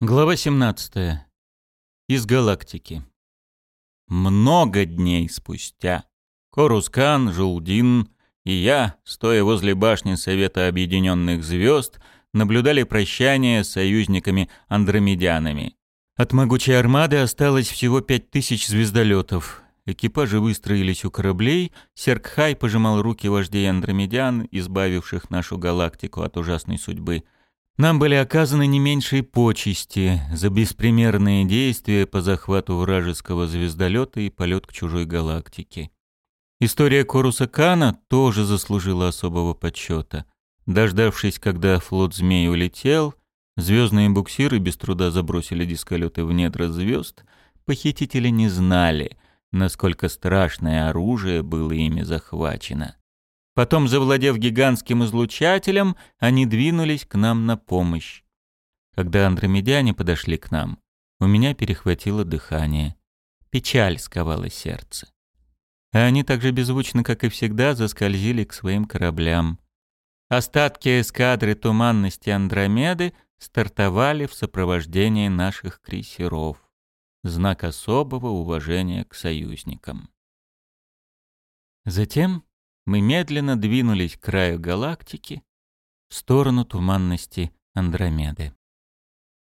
Глава 17. Из галактики. Много дней спустя Корускан, Жулдин и я, стоя возле башни Совета Объединенных Звезд, наблюдали прощание с союзниками-андромедянами. От могучей армады осталось всего пять тысяч звездолетов. Экипажи выстроились у кораблей, Серкхай пожимал руки вождей андромедян, избавивших нашу галактику от ужасной судьбы – нам были оказаны не меньшие почести за беспримерные действия по захвату вражеского звездолета и полет к чужой галактике. История Коруса Кана тоже заслужила особого подсчета. Дождавшись, когда флот змей улетел, звездные буксиры без труда забросили дисколеты в недра звезд, похитители не знали, насколько страшное оружие было ими захвачено. Потом, завладев гигантским излучателем, они двинулись к нам на помощь. Когда андромедяне подошли к нам, у меня перехватило дыхание. Печаль сковала сердце. А они так же беззвучно, как и всегда, заскользили к своим кораблям. Остатки эскадры туманности Андромеды стартовали в сопровождении наших крейсеров. Знак особого уважения к союзникам. Затем мы медленно двинулись к краю галактики в сторону туманности Андромеды.